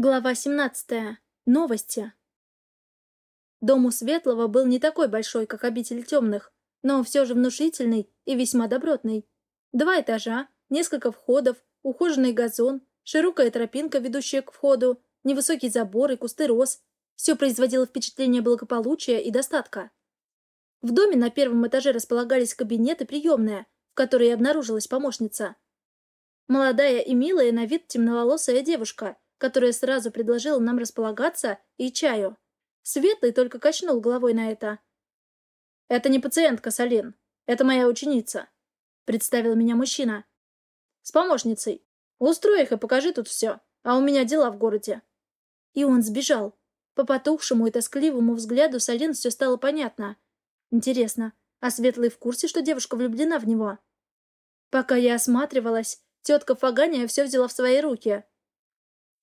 Глава 17. Новости. Дом у Светлого был не такой большой, как обитель темных, но все же внушительный и весьма добротный. Два этажа, несколько входов, ухоженный газон, широкая тропинка, ведущая к входу, невысокий забор и кусты роз. Все производило впечатление благополучия и достатка. В доме на первом этаже располагались кабинет и приемная, в которой обнаружилась помощница. Молодая и милая на вид темноволосая девушка – которая сразу предложила нам располагаться и чаю. Светлый только качнул головой на это. «Это не пациентка, Салин. Это моя ученица», — представил меня мужчина. «С помощницей. Устрой их и покажи тут все, а у меня дела в городе». И он сбежал. По потухшему и тоскливому взгляду Салин все стало понятно. Интересно, а Светлый в курсе, что девушка влюблена в него? Пока я осматривалась, тетка Фагания все взяла в свои руки —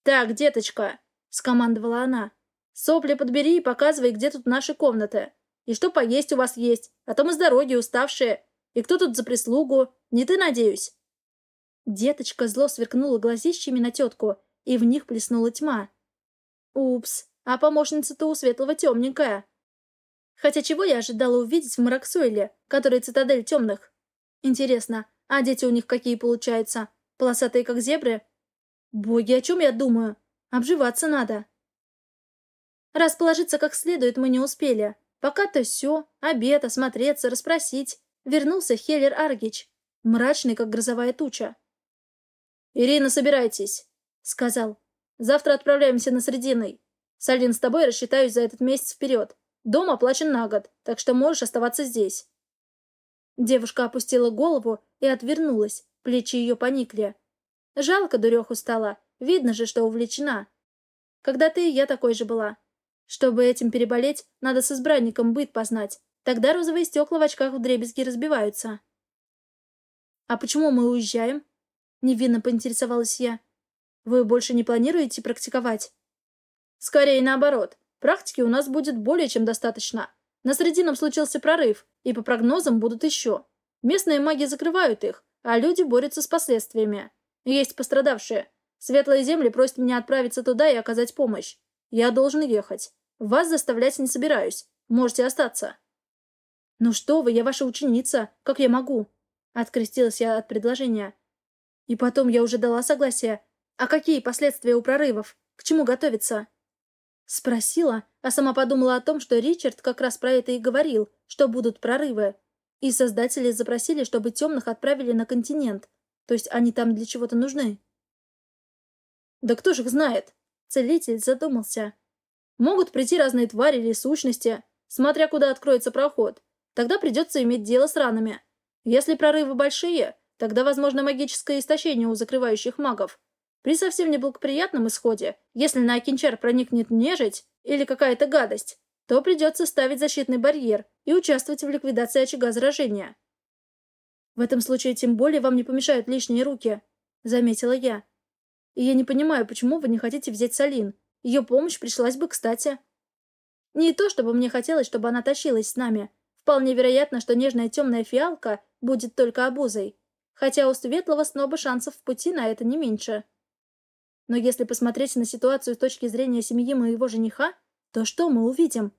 «Так, деточка», — скомандовала она, — «сопли подбери и показывай, где тут наши комнаты. И что поесть у вас есть, а то мы с дороги уставшие. И кто тут за прислугу? Не ты, надеюсь?» Деточка зло сверкнула глазищами на тетку, и в них плеснула тьма. «Упс, а помощница-то у Светлого темненькая». Хотя чего я ожидала увидеть в Мараксойле, который цитадель темных? Интересно, а дети у них какие получаются? Полосатые, как зебры? Боги, о чем я думаю? Обживаться надо. Расположиться как следует мы не успели. Пока-то все, обед, осмотреться, расспросить. Вернулся Хеллер Аргич, мрачный, как грозовая туча. «Ирина, собирайтесь», — сказал. «Завтра отправляемся на Срединой. Салин, с тобой рассчитаюсь за этот месяц вперед. Дом оплачен на год, так что можешь оставаться здесь». Девушка опустила голову и отвернулась, плечи ее поникли. Жалко дуреху стало. Видно же, что увлечена. Когда ты и я такой же была. Чтобы этим переболеть, надо с избранником быт познать. Тогда розовые стекла в очках в дребезги разбиваются. «А почему мы уезжаем?» Невинно поинтересовалась я. «Вы больше не планируете практиковать?» «Скорее наоборот. Практики у нас будет более чем достаточно. На Средином случился прорыв, и по прогнозам будут еще. Местные маги закрывают их, а люди борются с последствиями. Есть пострадавшие. Светлые земли просят меня отправиться туда и оказать помощь. Я должен ехать. Вас заставлять не собираюсь. Можете остаться. Ну что вы, я ваша ученица. Как я могу? Открестилась я от предложения. И потом я уже дала согласие. А какие последствия у прорывов? К чему готовиться? Спросила, а сама подумала о том, что Ричард как раз про это и говорил, что будут прорывы. И создатели запросили, чтобы темных отправили на континент, то есть они там для чего-то нужны? Да кто же их знает? Целитель задумался. Могут прийти разные твари или сущности, смотря куда откроется проход. Тогда придется иметь дело с ранами. Если прорывы большие, тогда возможно магическое истощение у закрывающих магов. При совсем неблагоприятном исходе, если на Акинчар проникнет нежить или какая-то гадость, то придется ставить защитный барьер и участвовать в ликвидации очага заражения. В этом случае тем более вам не помешают лишние руки», — заметила я. «И я не понимаю, почему вы не хотите взять Салин. Ее помощь пришлась бы кстати». Не то, чтобы мне хотелось, чтобы она тащилась с нами. Вполне вероятно, что нежная темная фиалка будет только обузой. Хотя у светлого сноба шансов в пути на это не меньше. Но если посмотреть на ситуацию с точки зрения семьи моего жениха, то что мы увидим?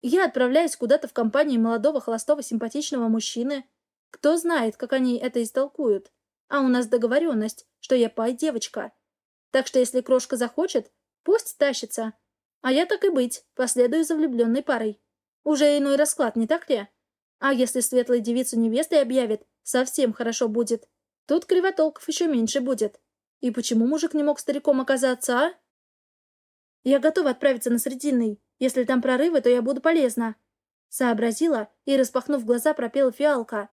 Я отправляюсь куда-то в компании молодого холостого симпатичного мужчины, кто знает, как они это истолкуют. А у нас договоренность, что я пай-девочка. Так что если крошка захочет, пусть тащится. А я так и быть, последую за влюбленной парой. Уже иной расклад, не так ли? А если светлая девицу невестой объявит, совсем хорошо будет. Тут кривотолков еще меньше будет. И почему мужик не мог стариком оказаться, а? Я готова отправиться на Срединный. Если там прорывы, то я буду полезна. Сообразила и, распахнув глаза, пропела фиалка.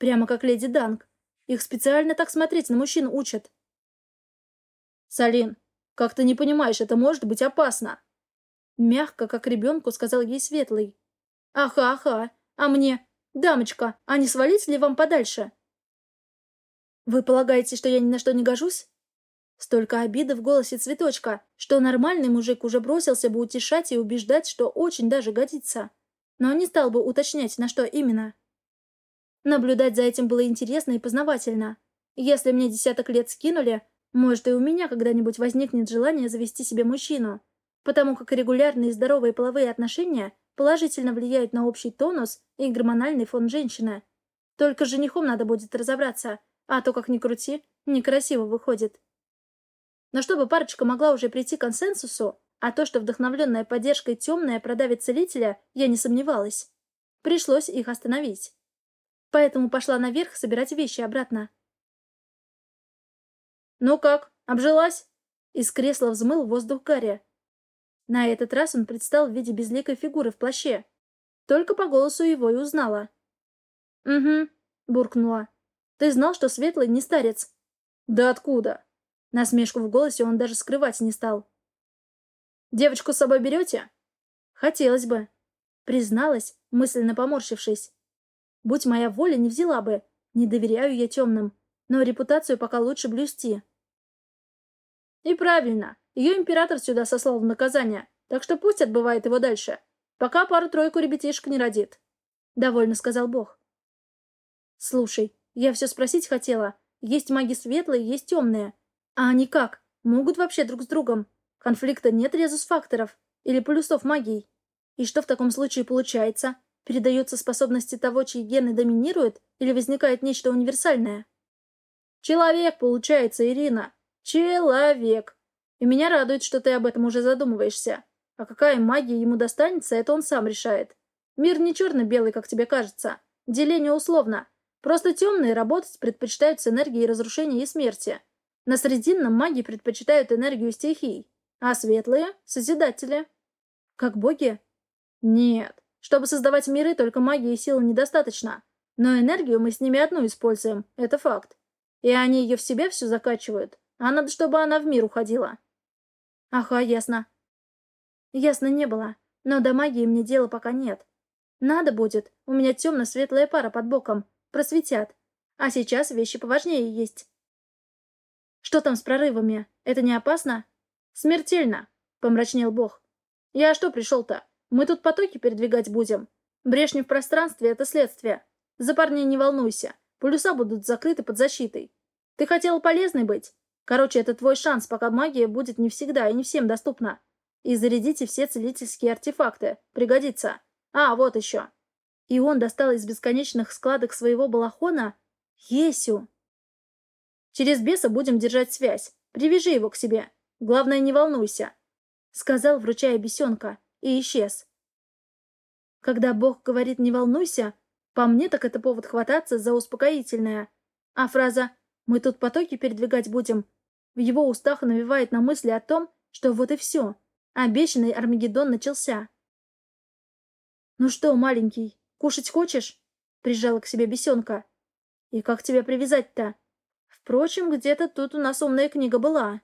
Прямо как леди Данг. Их специально так смотреть на мужчин учат. «Салин, как ты не понимаешь, это может быть опасно!» Мягко, как ребенку, сказал ей Светлый. «Аха, аха, а мне? Дамочка, а не свалить ли вам подальше?» «Вы полагаете, что я ни на что не гожусь?» Столько обиды в голосе цветочка, что нормальный мужик уже бросился бы утешать и убеждать, что очень даже годится. Но не стал бы уточнять, на что именно. Наблюдать за этим было интересно и познавательно. Если мне десяток лет скинули, Может, и у меня когда-нибудь возникнет желание завести себе мужчину, потому как регулярные здоровые половые отношения положительно влияют на общий тонус и гормональный фон женщины. Только с женихом надо будет разобраться, а то, как ни крути, некрасиво выходит. Но чтобы парочка могла уже прийти к консенсусу, а то, что вдохновленная поддержкой темная продавит целителя, я не сомневалась. Пришлось их остановить. Поэтому пошла наверх собирать вещи обратно. «Ну как, обжилась?» Из кресла взмыл воздух Гарри. На этот раз он предстал в виде безликой фигуры в плаще. Только по голосу его и узнала. «Угу», — буркнула. «Ты знал, что Светлый не старец?» «Да откуда?» Насмешку в голосе он даже скрывать не стал. «Девочку с собой берете?» «Хотелось бы», — призналась, мысленно поморщившись. «Будь моя воля, не взяла бы. Не доверяю я темным, но репутацию пока лучше блюсти». И правильно. Ее император сюда сослал в наказание, так что пусть отбывает его дальше, пока пару-тройку ребятишек не родит. Довольно сказал Бог. Слушай, я все спросить хотела. Есть маги светлые, есть темные. А они как? Могут вообще друг с другом? Конфликта нет резус-факторов или полюсов магии? И что в таком случае получается? Передаются способности того, чьи гены доминируют, или возникает нечто универсальное? Человек, получается, Ирина. Человек. И меня радует, что ты об этом уже задумываешься. А какая магия ему достанется, это он сам решает. Мир не черно-белый, как тебе кажется. Деление условно. Просто темные работать предпочитают с энергией разрушения и смерти. На срединном маги предпочитают энергию стихий, а светлые — созидатели. Как боги? Нет. Чтобы создавать миры, только магии и силы недостаточно. Но энергию мы с ними одну используем, это факт. И они ее в себя всю закачивают. А надо, чтобы она в мир уходила. Ага, ясно. Ясно не было. Но до магии мне дела пока нет. Надо будет. У меня темно-светлая пара под боком. Просветят. А сейчас вещи поважнее есть. Что там с прорывами? Это не опасно? Смертельно, помрачнел бог. Я что пришел-то? Мы тут потоки передвигать будем. Брешни в пространстве — это следствие. За парней не волнуйся. Полюса будут закрыты под защитой. Ты хотел полезной быть? Короче, это твой шанс, пока магия будет не всегда и не всем доступна. И зарядите все целительские артефакты. Пригодится. А, вот еще. И он достал из бесконечных складок своего балахона Есю. Через беса будем держать связь. Привяжи его к себе. Главное, не волнуйся. Сказал, вручая бесенка, и исчез. Когда Бог говорит «не волнуйся», по мне так это повод хвататься за успокоительное. А фраза «мы тут потоки передвигать будем» В его устах навевает на мысли о том, что вот и все. Обещанный Армагеддон начался. «Ну что, маленький, кушать хочешь?» — прижала к себе бесенка. «И как тебя привязать-то? Впрочем, где-то тут у нас умная книга была».